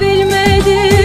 bilmedim